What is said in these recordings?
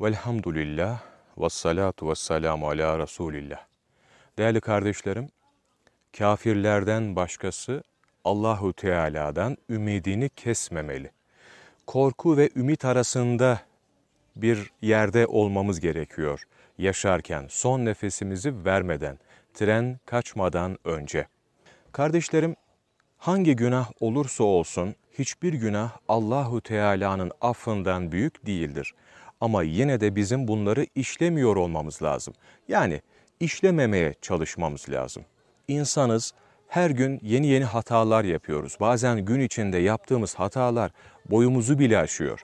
Velhamdülillah ve salatu ve selamu ala Resulillah. Değerli kardeşlerim, kafirlerden başkası Allahu Teala'dan ümidini kesmemeli. Korku ve ümit arasında bir yerde olmamız gerekiyor yaşarken, son nefesimizi vermeden, tren kaçmadan önce. Kardeşlerim, hangi günah olursa olsun hiçbir günah Allahu Teala'nın affından büyük değildir. Ama yine de bizim bunları işlemiyor olmamız lazım. Yani işlememeye çalışmamız lazım. İnsanız, her gün yeni yeni hatalar yapıyoruz. Bazen gün içinde yaptığımız hatalar boyumuzu bile aşıyor.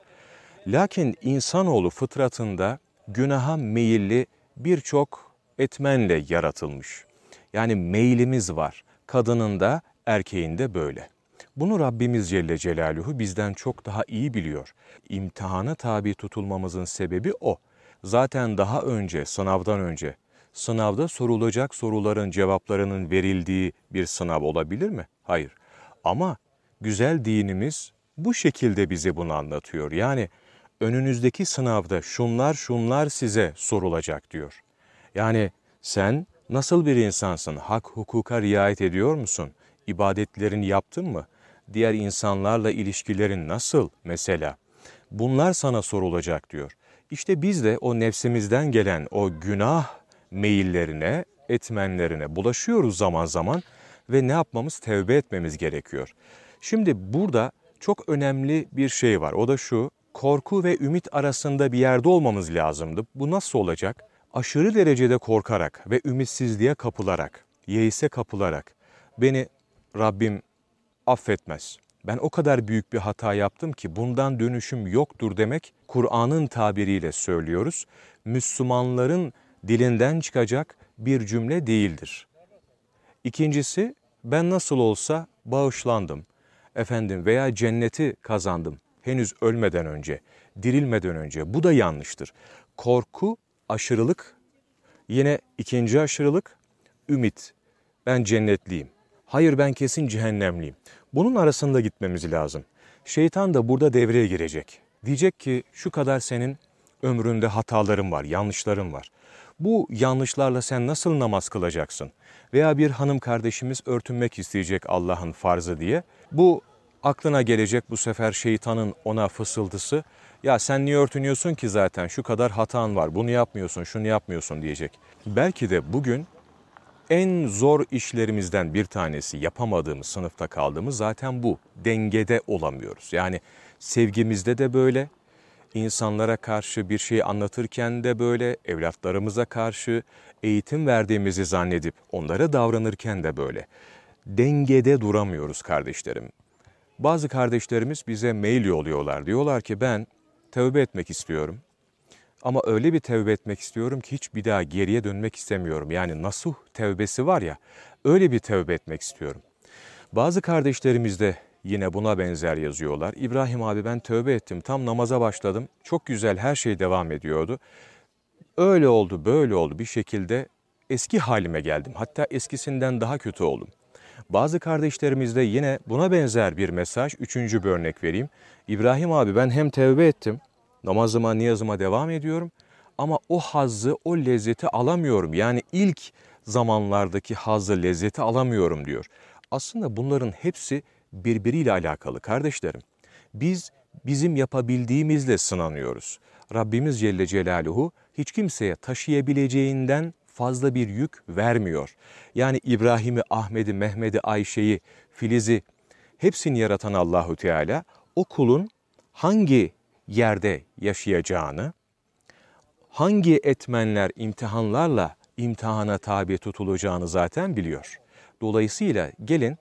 Lakin insanoğlu fıtratında günaha meyilli birçok etmenle yaratılmış. Yani meylimiz var. Kadının da erkeğin de böyle. Bunu Rabbimiz Celle Celaluhu bizden çok daha iyi biliyor. İmtihana tabi tutulmamızın sebebi o. Zaten daha önce, sınavdan önce, sınavda sorulacak soruların cevaplarının verildiği bir sınav olabilir mi? Hayır. Ama güzel dinimiz bu şekilde bize bunu anlatıyor. Yani önünüzdeki sınavda şunlar şunlar size sorulacak diyor. Yani sen nasıl bir insansın? Hak hukuka riayet ediyor musun? İbadetlerini yaptın mı? Diğer insanlarla ilişkilerin nasıl mesela? Bunlar sana sorulacak diyor. İşte biz de o nefsimizden gelen o günah meyillerine, etmenlerine bulaşıyoruz zaman zaman ve ne yapmamız? Tevbe etmemiz gerekiyor. Şimdi burada çok önemli bir şey var. O da şu, korku ve ümit arasında bir yerde olmamız lazımdı. Bu nasıl olacak? Aşırı derecede korkarak ve ümitsizliğe kapılarak, yeise kapılarak beni Rabbim affetmez. Ben o kadar büyük bir hata yaptım ki bundan dönüşüm yoktur demek Kur'an'ın tabiriyle söylüyoruz. Müslümanların dilinden çıkacak bir cümle değildir. İkincisi ben nasıl olsa bağışlandım. Efendim veya cenneti kazandım henüz ölmeden önce, dirilmeden önce. Bu da yanlıştır. Korku, aşırılık, yine ikinci aşırılık, ümit. Ben cennetliyim. Hayır ben kesin cehennemliyim. Bunun arasında gitmemiz lazım. Şeytan da burada devreye girecek. Diyecek ki şu kadar senin ömründe hataların var, yanlışların var. Bu yanlışlarla sen nasıl namaz kılacaksın? Veya bir hanım kardeşimiz örtünmek isteyecek Allah'ın farzı diye. Bu aklına gelecek bu sefer şeytanın ona fısıltısı. Ya sen niye örtünüyorsun ki zaten şu kadar hatan var bunu yapmıyorsun şunu yapmıyorsun diyecek. Belki de bugün en zor işlerimizden bir tanesi yapamadığımız sınıfta kaldığımız zaten bu. Dengede olamıyoruz. Yani sevgimizde de böyle, insanlara karşı bir şey anlatırken de böyle, evlatlarımıza karşı eğitim verdiğimizi zannedip onlara davranırken de böyle. Dengede duramıyoruz kardeşlerim. Bazı kardeşlerimiz bize mail yolluyorlar. Diyorlar ki ben tövbe etmek istiyorum. Ama öyle bir tevbe etmek istiyorum ki hiç bir daha geriye dönmek istemiyorum. Yani nasuh tevbesi var ya, öyle bir tevbe etmek istiyorum. Bazı kardeşlerimiz de yine buna benzer yazıyorlar. İbrahim abi ben tövbe ettim, tam namaza başladım. Çok güzel her şey devam ediyordu. Öyle oldu, böyle oldu bir şekilde eski halime geldim. Hatta eskisinden daha kötü oldum. Bazı kardeşlerimizde yine buna benzer bir mesaj. Üçüncü bir örnek vereyim. İbrahim abi ben hem tevbe ettim Namazıma, niyazıma devam ediyorum ama o hazzı, o lezzeti alamıyorum. Yani ilk zamanlardaki hazzı, lezzeti alamıyorum diyor. Aslında bunların hepsi birbiriyle alakalı kardeşlerim. Biz bizim yapabildiğimizle sınanıyoruz. Rabbimiz Celle Celaluhu hiç kimseye taşıyabileceğinden fazla bir yük vermiyor. Yani İbrahim'i, Ahmet'i, Mehmet'i, Ayşe'yi, Filiz'i hepsini yaratan Allahu Teala o kulun hangi yerde yaşayacağını, hangi etmenler, imtihanlarla imtihana tabi tutulacağını zaten biliyor. Dolayısıyla gelin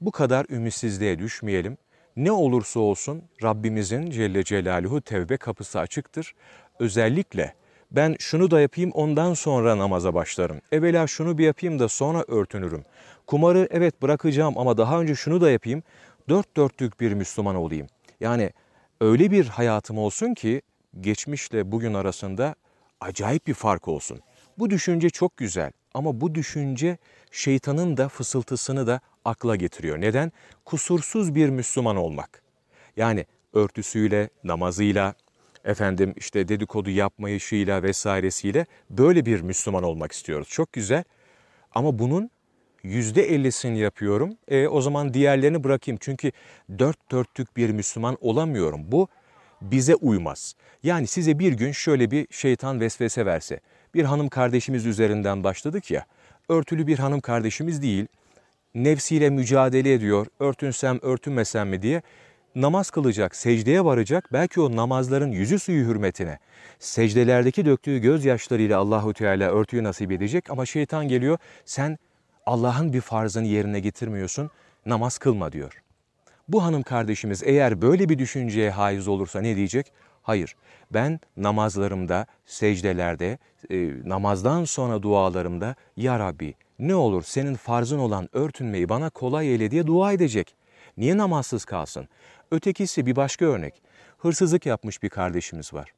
bu kadar ümitsizliğe düşmeyelim. Ne olursa olsun Rabbimizin Celle Celaluhu tevbe kapısı açıktır. Özellikle ben şunu da yapayım ondan sonra namaza başlarım. Evvela şunu bir yapayım da sonra örtünürüm. Kumarı evet bırakacağım ama daha önce şunu da yapayım. Dört dörtlük bir Müslüman olayım. Yani öyle bir hayatım olsun ki geçmişle bugün arasında acayip bir fark olsun. Bu düşünce çok güzel ama bu düşünce şeytanın da fısıltısını da akla getiriyor. Neden? Kusursuz bir Müslüman olmak. Yani örtüsüyle, namazıyla, efendim işte dedikodu yapmayışıyla vesairesiyle böyle bir Müslüman olmak istiyoruz. Çok güzel ama bunun yüzde ellisini yapıyorum. E, o zaman diğerlerini bırakayım. Çünkü dört dörtlük bir Müslüman olamıyorum. Bu bize uymaz. Yani size bir gün şöyle bir şeytan vesvese verse. Bir hanım kardeşimiz üzerinden başladık ya. Örtülü bir hanım kardeşimiz değil. Nefsiyle mücadele ediyor. Örtünsem örtünmesem mi diye namaz kılacak, secdeye varacak. Belki o namazların yüzü suyu hürmetine secdelerdeki döktüğü gözyaşlarıyla Allahu Teala örtüyü nasip edecek ama şeytan geliyor. Sen Allah'ın bir farzını yerine getirmiyorsun. Namaz kılma diyor. Bu hanım kardeşimiz eğer böyle bir düşünceye haiz olursa ne diyecek? Hayır, ben namazlarımda, secdelerde, e, namazdan sonra dualarımda Ya Rabbi ne olur senin farzın olan örtünmeyi bana kolay eyle diye dua edecek. Niye namazsız kalsın? Ötekisi bir başka örnek. Hırsızlık yapmış bir kardeşimiz var.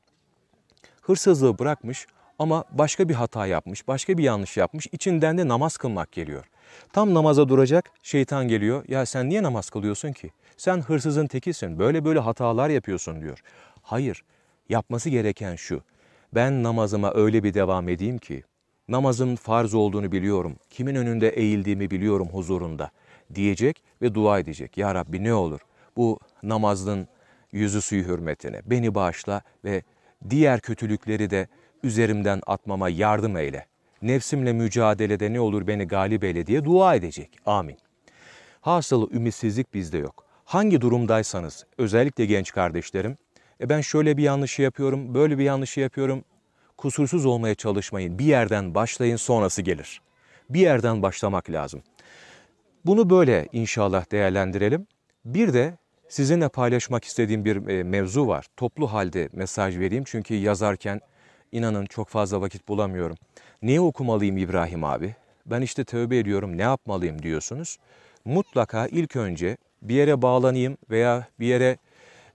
Hırsızlığı bırakmış ama başka bir hata yapmış, başka bir yanlış yapmış. İçinden de namaz kılmak geliyor. Tam namaza duracak, şeytan geliyor. Ya sen niye namaz kılıyorsun ki? Sen hırsızın tekisin, böyle böyle hatalar yapıyorsun diyor. Hayır, yapması gereken şu. Ben namazıma öyle bir devam edeyim ki, namazın farz olduğunu biliyorum, kimin önünde eğildiğimi biliyorum huzurunda diyecek ve dua edecek. Ya Rabbi ne olur bu namazın yüzü suyu hürmetine beni bağışla ve diğer kötülükleri de üzerimden atmama yardım eyle. Nefsimle mücadelede ne olur beni galip eyle diye dua edecek. Amin. Hasılı ümitsizlik bizde yok. Hangi durumdaysanız, özellikle genç kardeşlerim, e ben şöyle bir yanlışı yapıyorum, böyle bir yanlışı yapıyorum. Kusursuz olmaya çalışmayın. Bir yerden başlayın, sonrası gelir. Bir yerden başlamak lazım. Bunu böyle inşallah değerlendirelim. Bir de sizinle paylaşmak istediğim bir e, mevzu var. Toplu halde mesaj vereyim çünkü yazarken inanın çok fazla vakit bulamıyorum. Neyi okumalıyım İbrahim abi? Ben işte tövbe ediyorum ne yapmalıyım diyorsunuz. Mutlaka ilk önce bir yere bağlanayım veya bir yere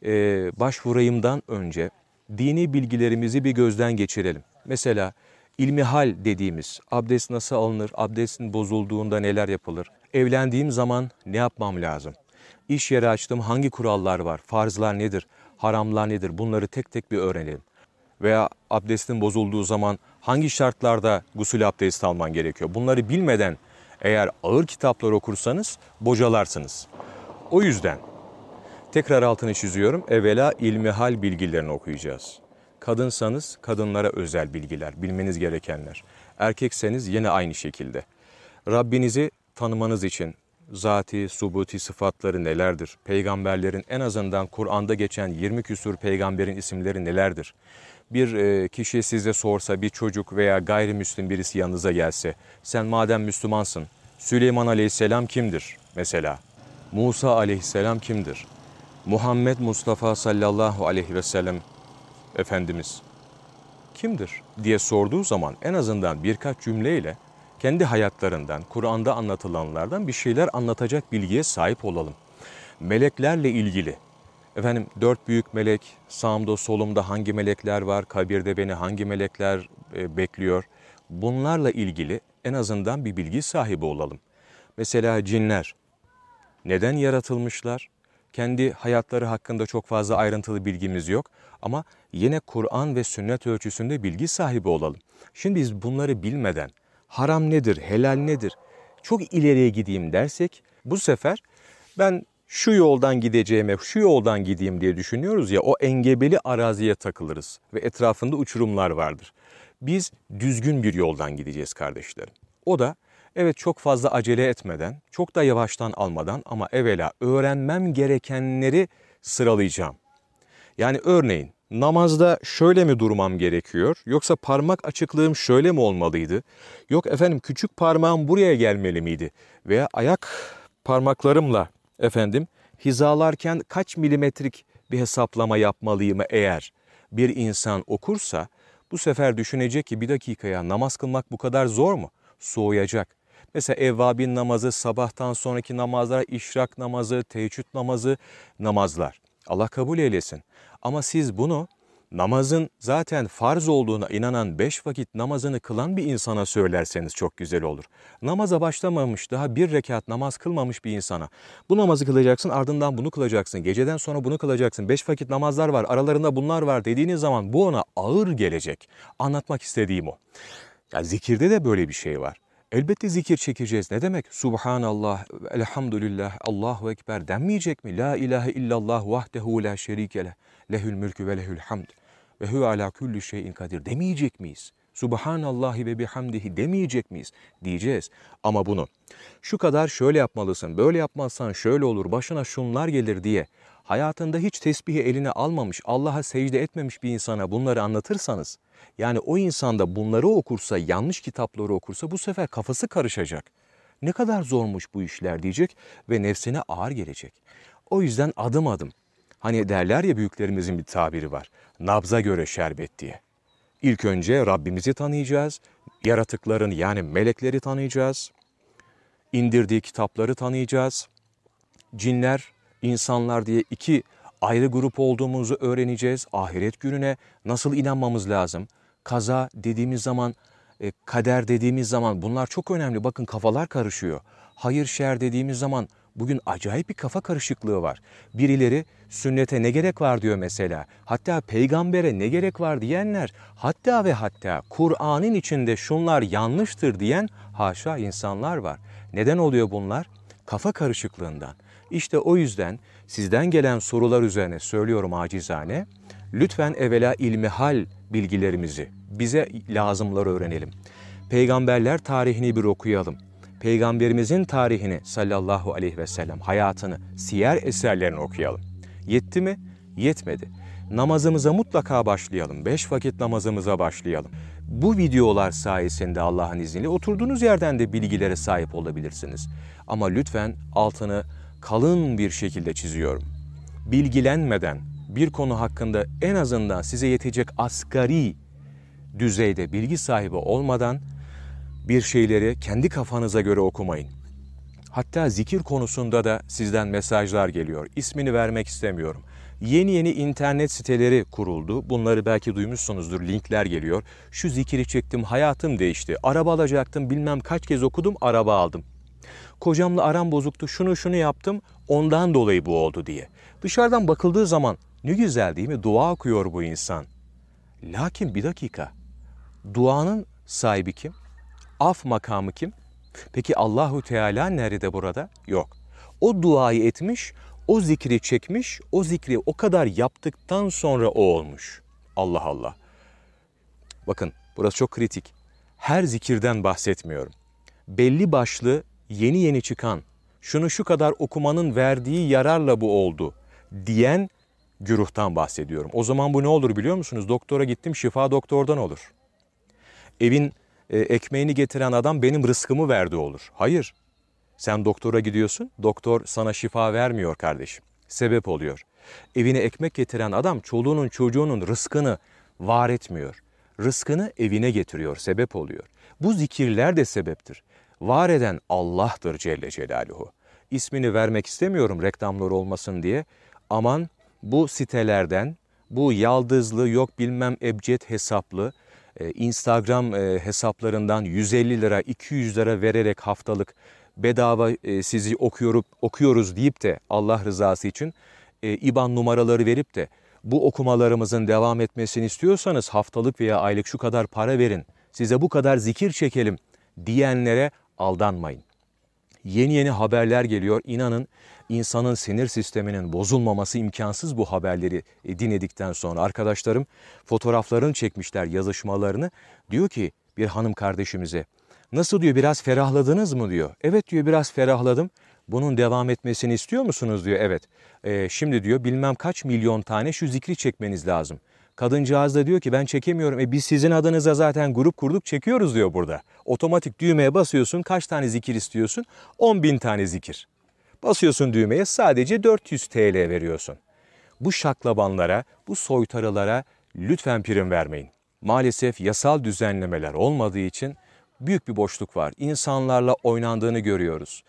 e, başvurayımdan önce dini bilgilerimizi bir gözden geçirelim. Mesela ilmihal dediğimiz abdest nasıl alınır, abdestin bozulduğunda neler yapılır, evlendiğim zaman ne yapmam lazım, iş yeri açtım hangi kurallar var, farzlar nedir, haramlar nedir bunları tek tek bir öğrenelim. Veya abdestin bozulduğu zaman hangi şartlarda gusül abdesti alman gerekiyor bunları bilmeden eğer ağır kitaplar okursanız bocalarsınız. O yüzden tekrar altını çiziyorum. Evvela ilmihal bilgilerini okuyacağız. Kadınsanız kadınlara özel bilgiler, bilmeniz gerekenler. Erkekseniz yine aynı şekilde. Rabbinizi tanımanız için zati, subuti sıfatları nelerdir? Peygamberlerin en azından Kur'an'da geçen 20 küsur peygamberin isimleri nelerdir? Bir e, kişi size sorsa, bir çocuk veya gayrimüslim birisi yanınıza gelse, sen madem Müslümansın, Süleyman Aleyhisselam kimdir mesela? Musa Aleyhisselam kimdir? Muhammed Mustafa sallallahu aleyhi ve sellem Efendimiz kimdir diye sorduğu zaman en azından birkaç cümleyle kendi hayatlarından, Kur'an'da anlatılanlardan bir şeyler anlatacak bilgiye sahip olalım. Meleklerle ilgili, efendim dört büyük melek, sağımda solumda hangi melekler var, kabirde beni hangi melekler e, bekliyor, bunlarla ilgili en azından bir bilgi sahibi olalım. Mesela cinler, neden yaratılmışlar? Kendi hayatları hakkında çok fazla ayrıntılı bilgimiz yok ama yine Kur'an ve sünnet ölçüsünde bilgi sahibi olalım. Şimdi biz bunları bilmeden haram nedir, helal nedir çok ileriye gideyim dersek bu sefer ben şu yoldan gideceğime şu yoldan gideyim diye düşünüyoruz ya o engebeli araziye takılırız ve etrafında uçurumlar vardır. Biz düzgün bir yoldan gideceğiz kardeşlerim. O da Evet çok fazla acele etmeden, çok da yavaştan almadan ama evvela öğrenmem gerekenleri sıralayacağım. Yani örneğin namazda şöyle mi durmam gerekiyor yoksa parmak açıklığım şöyle mi olmalıydı? Yok efendim küçük parmağım buraya gelmeli miydi? Veya ayak parmaklarımla efendim hizalarken kaç milimetrik bir hesaplama yapmalıyım eğer bir insan okursa bu sefer düşünecek ki bir dakikaya namaz kılmak bu kadar zor mu? Soğuyacak. Mesela evvabin namazı, sabahtan sonraki namazlar, işrak namazı, teheccüd namazı, namazlar. Allah kabul eylesin. Ama siz bunu namazın zaten farz olduğuna inanan beş vakit namazını kılan bir insana söylerseniz çok güzel olur. Namaza başlamamış, daha bir rekat namaz kılmamış bir insana bu namazı kılacaksın ardından bunu kılacaksın, geceden sonra bunu kılacaksın, beş vakit namazlar var, aralarında bunlar var dediğiniz zaman bu ona ağır gelecek. Anlatmak istediğim o. Ya zikirde de böyle bir şey var. Elbette zikir çekeceğiz. Ne demek? Subhanallah, elhamdülillah, Allahu Ekber denmeyecek mi? La ilahe illallah vahdehu la şerike leh, lehül mülkü ve lehül hamd ve huve ala kulli şeyin kadir demeyecek miyiz? Subhanallahi ve bihamdihi demeyecek miyiz? Diyeceğiz. Ama bunu şu kadar şöyle yapmalısın, böyle yapmazsan şöyle olur, başına şunlar gelir diye hayatında hiç tesbihi eline almamış, Allah'a secde etmemiş bir insana bunları anlatırsanız, yani o insanda bunları okursa, yanlış kitapları okursa bu sefer kafası karışacak. Ne kadar zormuş bu işler diyecek ve nefsine ağır gelecek. O yüzden adım adım, hani derler ya büyüklerimizin bir tabiri var, nabza göre şerbet diye. İlk önce Rabbimizi tanıyacağız, yaratıkların yani melekleri tanıyacağız, indirdiği kitapları tanıyacağız, cinler, insanlar diye iki ayrı grup olduğumuzu öğreneceğiz. Ahiret gününe nasıl inanmamız lazım? Kaza dediğimiz zaman, e, kader dediğimiz zaman bunlar çok önemli. Bakın kafalar karışıyor. Hayır şer dediğimiz zaman bugün acayip bir kafa karışıklığı var. Birileri sünnete ne gerek var diyor mesela. Hatta peygambere ne gerek var diyenler, hatta ve hatta Kur'an'ın içinde şunlar yanlıştır diyen haşa insanlar var. Neden oluyor bunlar? Kafa karışıklığından. İşte o yüzden sizden gelen sorular üzerine söylüyorum acizane. Lütfen evvela ilmihal bilgilerimizi, bize lazımları öğrenelim. Peygamberler tarihini bir okuyalım. Peygamberimizin tarihini sallallahu aleyhi ve sellem, hayatını, siyer eserlerini okuyalım. Yetti mi? Yetmedi. Namazımıza mutlaka başlayalım. Beş vakit namazımıza başlayalım. Bu videolar sayesinde Allah'ın izniyle oturduğunuz yerden de bilgilere sahip olabilirsiniz. Ama lütfen altını kalın bir şekilde çiziyorum. Bilgilenmeden bir konu hakkında en azından size yetecek asgari düzeyde bilgi sahibi olmadan bir şeyleri kendi kafanıza göre okumayın. Hatta zikir konusunda da sizden mesajlar geliyor. İsmini vermek istemiyorum. Yeni yeni internet siteleri kuruldu. Bunları belki duymuşsunuzdur. Linkler geliyor. Şu zikiri çektim, hayatım değişti. Araba alacaktım, bilmem kaç kez okudum, araba aldım. Kocamla aram bozuktu, şunu şunu yaptım, ondan dolayı bu oldu diye. Dışarıdan bakıldığı zaman ne güzel değil mi? Dua okuyor bu insan. Lakin bir dakika. Duanın sahibi kim? Af makamı kim? Peki Allahu Teala nerede burada? Yok. O duayı etmiş, o zikri çekmiş, o zikri o kadar yaptıktan sonra o olmuş. Allah Allah. Bakın burası çok kritik. Her zikirden bahsetmiyorum. Belli başlı yeni yeni çıkan, şunu şu kadar okumanın verdiği yararla bu oldu diyen güruhtan bahsediyorum. O zaman bu ne olur biliyor musunuz? Doktora gittim şifa doktordan olur. Evin e, ekmeğini getiren adam benim rızkımı verdi olur. Hayır. Sen doktora gidiyorsun, doktor sana şifa vermiyor kardeşim. Sebep oluyor. Evine ekmek getiren adam çoluğunun çocuğunun rızkını var etmiyor. Rızkını evine getiriyor, sebep oluyor. Bu zikirler de sebeptir. Var eden Allah'tır Celle Celaluhu. İsmini vermek istemiyorum reklamlar olmasın diye. Aman bu sitelerden, bu yaldızlı yok bilmem ebced hesaplı, e, Instagram e, hesaplarından 150 lira, 200 lira vererek haftalık bedava e, sizi okuyorum, okuyoruz deyip de Allah rızası için IBAN numaraları verip de bu okumalarımızın devam etmesini istiyorsanız haftalık veya aylık şu kadar para verin, size bu kadar zikir çekelim diyenlere aldanmayın. Yeni yeni haberler geliyor. İnanın insanın sinir sisteminin bozulmaması imkansız bu haberleri e, dinledikten sonra. Arkadaşlarım fotoğraflarını çekmişler yazışmalarını. Diyor ki bir hanım kardeşimize nasıl diyor biraz ferahladınız mı diyor. Evet diyor biraz ferahladım. Bunun devam etmesini istiyor musunuz diyor. Evet. E, şimdi diyor bilmem kaç milyon tane şu zikri çekmeniz lazım. Kadıncağız da diyor ki ben çekemiyorum. E biz sizin adınıza zaten grup kurduk çekiyoruz diyor burada. Otomatik düğmeye basıyorsun. Kaç tane zikir istiyorsun? 10 bin tane zikir. Basıyorsun düğmeye sadece 400 TL veriyorsun. Bu şaklabanlara, bu soytarılara lütfen prim vermeyin. Maalesef yasal düzenlemeler olmadığı için büyük bir boşluk var. İnsanlarla oynandığını görüyoruz.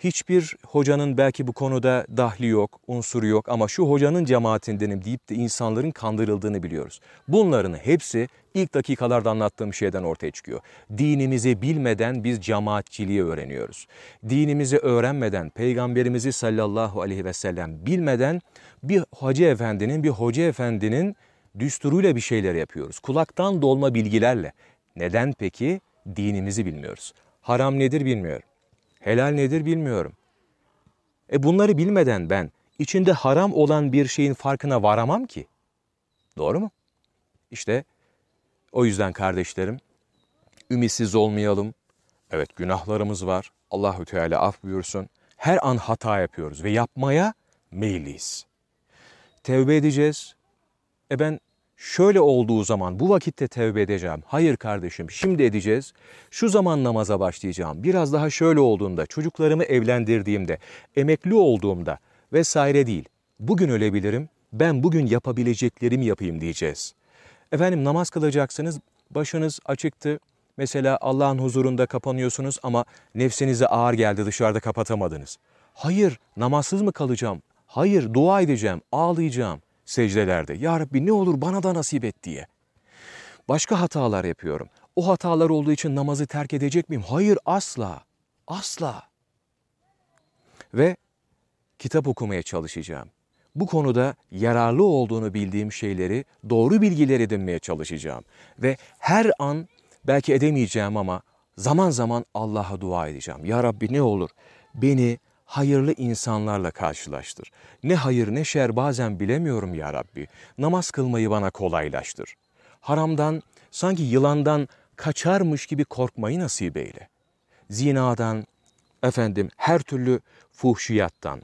Hiçbir hocanın belki bu konuda dahli yok, unsuru yok ama şu hocanın cemaatindenim deyip de insanların kandırıldığını biliyoruz. Bunların hepsi ilk dakikalarda anlattığım şeyden ortaya çıkıyor. Dinimizi bilmeden biz cemaatçiliği öğreniyoruz. Dinimizi öğrenmeden, peygamberimizi sallallahu aleyhi ve sellem bilmeden bir hoca efendinin, bir hoca efendinin düsturuyla bir şeyler yapıyoruz. Kulaktan dolma bilgilerle. Neden peki? Dinimizi bilmiyoruz. Haram nedir bilmiyorum. Helal nedir bilmiyorum. E bunları bilmeden ben içinde haram olan bir şeyin farkına varamam ki. Doğru mu? İşte o yüzden kardeşlerim ümitsiz olmayalım. Evet günahlarımız var. Allahü Teala af buyursun. Her an hata yapıyoruz ve yapmaya meyilliyiz. Tevbe edeceğiz. E ben şöyle olduğu zaman bu vakitte tevbe edeceğim. Hayır kardeşim şimdi edeceğiz. Şu zaman namaza başlayacağım. Biraz daha şöyle olduğunda, çocuklarımı evlendirdiğimde, emekli olduğumda vesaire değil. Bugün ölebilirim. Ben bugün yapabileceklerimi yapayım diyeceğiz. Efendim namaz kılacaksınız. Başınız açıktı. Mesela Allah'ın huzurunda kapanıyorsunuz ama nefsinize ağır geldi dışarıda kapatamadınız. Hayır namazsız mı kalacağım? Hayır dua edeceğim, ağlayacağım secdelerde. Ya Rabbi ne olur bana da nasip et diye. Başka hatalar yapıyorum. O hatalar olduğu için namazı terk edecek miyim? Hayır asla. Asla. Ve kitap okumaya çalışacağım. Bu konuda yararlı olduğunu bildiğim şeyleri, doğru bilgiler edinmeye çalışacağım. Ve her an belki edemeyeceğim ama zaman zaman Allah'a dua edeceğim. Ya Rabbi ne olur beni hayırlı insanlarla karşılaştır. Ne hayır ne şer bazen bilemiyorum ya Rabbi. Namaz kılmayı bana kolaylaştır. Haramdan, sanki yılandan kaçarmış gibi korkmayı nasip eyle. Zinadan, efendim her türlü fuhşiyattan,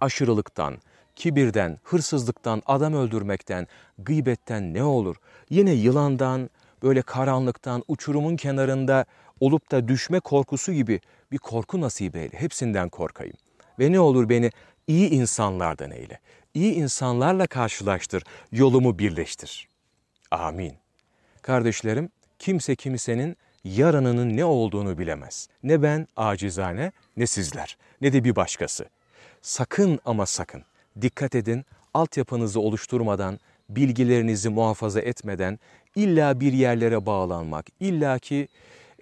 aşırılıktan, kibirden, hırsızlıktan, adam öldürmekten, gıybetten ne olur? Yine yılandan, böyle karanlıktan, uçurumun kenarında olup da düşme korkusu gibi bir korku nasip eyle. Hepsinden korkayım. Ve ne olur beni iyi insanlardan eyle. İyi insanlarla karşılaştır, yolumu birleştir. Amin. Kardeşlerim, kimse kimsenin yarınının ne olduğunu bilemez. Ne ben acizane, ne sizler, ne de bir başkası. Sakın ama sakın dikkat edin, altyapınızı oluşturmadan, bilgilerinizi muhafaza etmeden illa bir yerlere bağlanmak, illa ki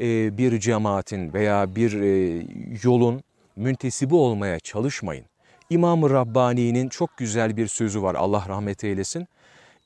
e, bir cemaatin veya bir e, yolun müntesibi olmaya çalışmayın. İmam-ı Rabbani'nin çok güzel bir sözü var Allah rahmet eylesin.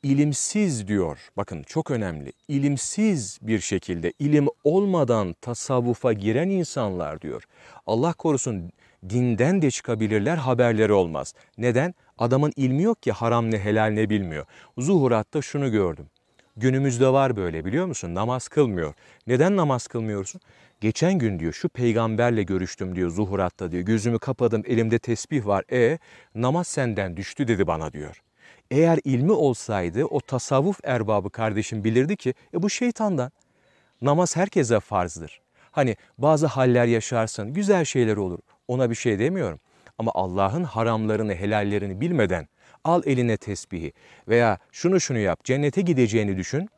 İlimsiz diyor, bakın çok önemli, ilimsiz bir şekilde, ilim olmadan tasavvufa giren insanlar diyor. Allah korusun dinden de çıkabilirler haberleri olmaz. Neden? Adamın ilmi yok ki haram ne helal ne bilmiyor. Zuhurat'ta şunu gördüm. Günümüzde var böyle biliyor musun? Namaz kılmıyor. Neden namaz kılmıyorsun? Geçen gün diyor şu peygamberle görüştüm diyor zuhuratta diyor. Gözümü kapadım elimde tesbih var. E namaz senden düştü dedi bana diyor. Eğer ilmi olsaydı o tasavvuf erbabı kardeşim bilirdi ki e, bu şeytandan. Namaz herkese farzdır. Hani bazı haller yaşarsın, güzel şeyler olur. Ona bir şey demiyorum. Ama Allah'ın haramlarını, helallerini bilmeden al eline tesbihi veya şunu şunu yap, cennete gideceğini düşün.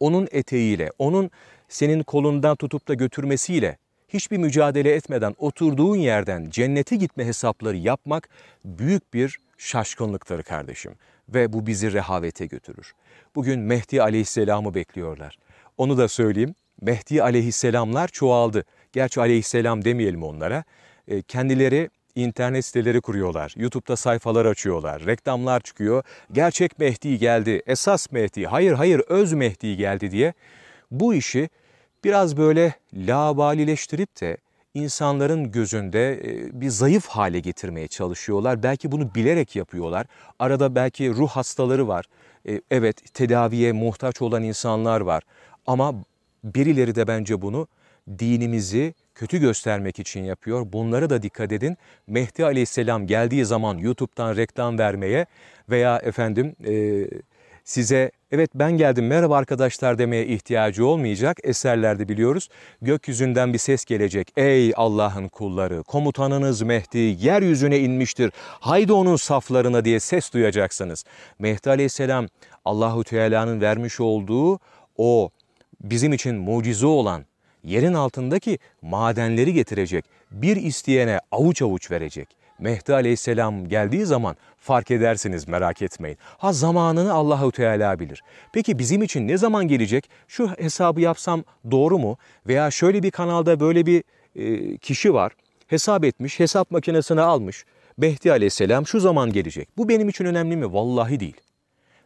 Onun eteğiyle, onun senin kolundan tutup da götürmesiyle hiçbir mücadele etmeden oturduğun yerden cennete gitme hesapları yapmak büyük bir şaşkınlıktır kardeşim. Ve bu bizi rehavete götürür. Bugün Mehdi Aleyhisselam'ı bekliyorlar. Onu da söyleyeyim. Mehdi Aleyhisselamlar çoğaldı. Gerçi Aleyhisselam demeyelim onlara. E, kendileri internet siteleri kuruyorlar. YouTube'da sayfalar açıyorlar. Reklamlar çıkıyor. Gerçek Mehdi geldi. Esas Mehdi. Hayır hayır öz Mehdi geldi diye. Bu işi biraz böyle labalileştirip de insanların gözünde e, bir zayıf hale getirmeye çalışıyorlar. Belki bunu bilerek yapıyorlar. Arada belki ruh hastaları var. E, evet tedaviye muhtaç olan insanlar var. Ama birileri de bence bunu dinimizi kötü göstermek için yapıyor. Bunlara da dikkat edin. Mehdi Aleyhisselam geldiği zaman YouTube'dan reklam vermeye veya efendim e, size evet ben geldim merhaba arkadaşlar demeye ihtiyacı olmayacak. Eserlerde biliyoruz. Gökyüzünden bir ses gelecek. Ey Allah'ın kulları komutanınız Mehdi yeryüzüne inmiştir. Haydi onun saflarına diye ses duyacaksınız. Mehdi Aleyhisselam Allahu Teala'nın vermiş olduğu o bizim için mucize olan yerin altındaki madenleri getirecek. Bir isteyene avuç avuç verecek. Mehdi Aleyhisselam geldiği zaman fark edersiniz merak etmeyin. Ha zamanını Allahu Teala bilir. Peki bizim için ne zaman gelecek? Şu hesabı yapsam doğru mu? Veya şöyle bir kanalda böyle bir e, kişi var. Hesap etmiş, hesap makinesini almış. Mehdi Aleyhisselam şu zaman gelecek. Bu benim için önemli mi? Vallahi değil.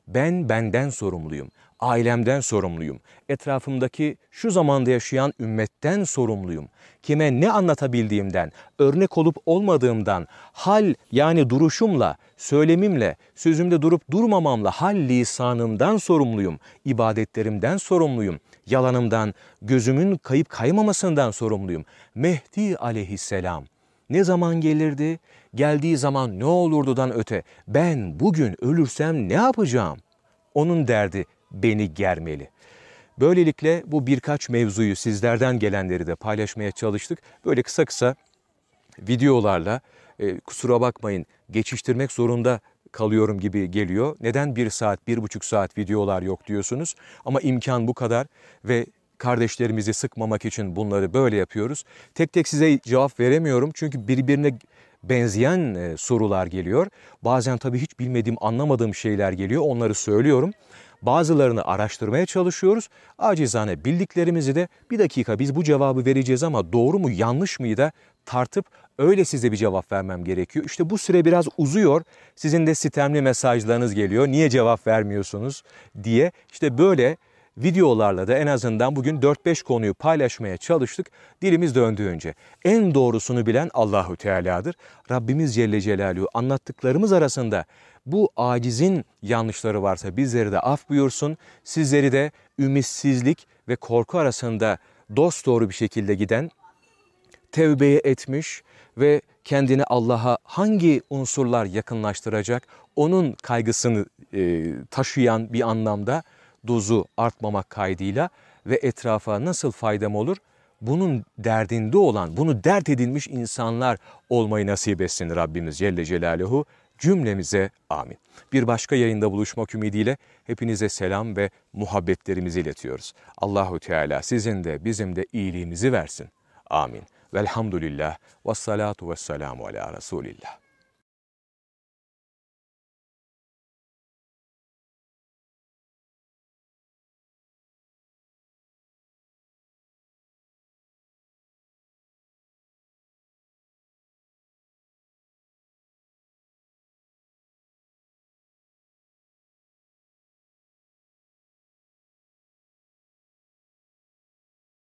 Ben benden sorumluyum ailemden sorumluyum. Etrafımdaki şu zamanda yaşayan ümmetten sorumluyum. Kime ne anlatabildiğimden, örnek olup olmadığımdan, hal yani duruşumla, söylemimle, sözümde durup durmamamla hal lisanımdan sorumluyum. ibadetlerimden sorumluyum. Yalanımdan, gözümün kayıp kaymamasından sorumluyum. Mehdi aleyhisselam ne zaman gelirdi? Geldiği zaman ne olurdudan öte ben bugün ölürsem ne yapacağım? Onun derdi beni germeli. Böylelikle bu birkaç mevzuyu sizlerden gelenleri de paylaşmaya çalıştık. Böyle kısa kısa videolarla e, kusura bakmayın geçiştirmek zorunda kalıyorum gibi geliyor. Neden bir saat, bir buçuk saat videolar yok diyorsunuz. Ama imkan bu kadar ve kardeşlerimizi sıkmamak için bunları böyle yapıyoruz. Tek tek size cevap veremiyorum çünkü birbirine benzeyen e, sorular geliyor. Bazen tabii hiç bilmediğim, anlamadığım şeyler geliyor. Onları söylüyorum. Bazılarını araştırmaya çalışıyoruz. Acizane bildiklerimizi de bir dakika biz bu cevabı vereceğiz ama doğru mu yanlış mıyı da tartıp öyle size bir cevap vermem gerekiyor. İşte bu süre biraz uzuyor. Sizin de sitemli mesajlarınız geliyor. Niye cevap vermiyorsunuz diye. İşte böyle videolarla da en azından bugün 4-5 konuyu paylaşmaya çalıştık. Dilimiz döndüğünce. En doğrusunu bilen Allahu Teala'dır. Rabbimiz Celle Celaluhu anlattıklarımız arasında bu acizin yanlışları varsa bizleri de af buyursun. Sizleri de ümitsizlik ve korku arasında dost doğru bir şekilde giden, tevbeye etmiş ve kendini Allah'a hangi unsurlar yakınlaştıracak, onun kaygısını e, taşıyan bir anlamda dozu artmamak kaydıyla ve etrafa nasıl faydam olur? Bunun derdinde olan, bunu dert edilmiş insanlar olmayı nasip etsin Rabbimiz Celle Celaluhu cümlemize amin. Bir başka yayında buluşmak ümidiyle hepinize selam ve muhabbetlerimizi iletiyoruz. Allahu Teala sizin de bizim de iyiliğimizi versin. Amin. Velhamdülillah ve salatu ve selamu ala Resulillah.